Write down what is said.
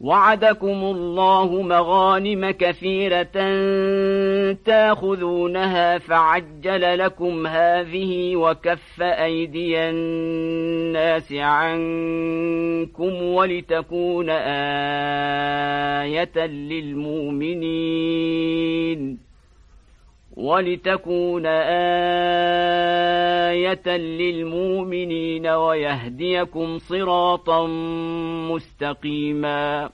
وعدكم الله مغانم كثيرة تاخذونها فعجل لكم هذه وكف أيدي الناس عنكم ولتكون آية للمؤمنين. ولتكون آية للمؤمنين ويهديكم صراطا مستقيما.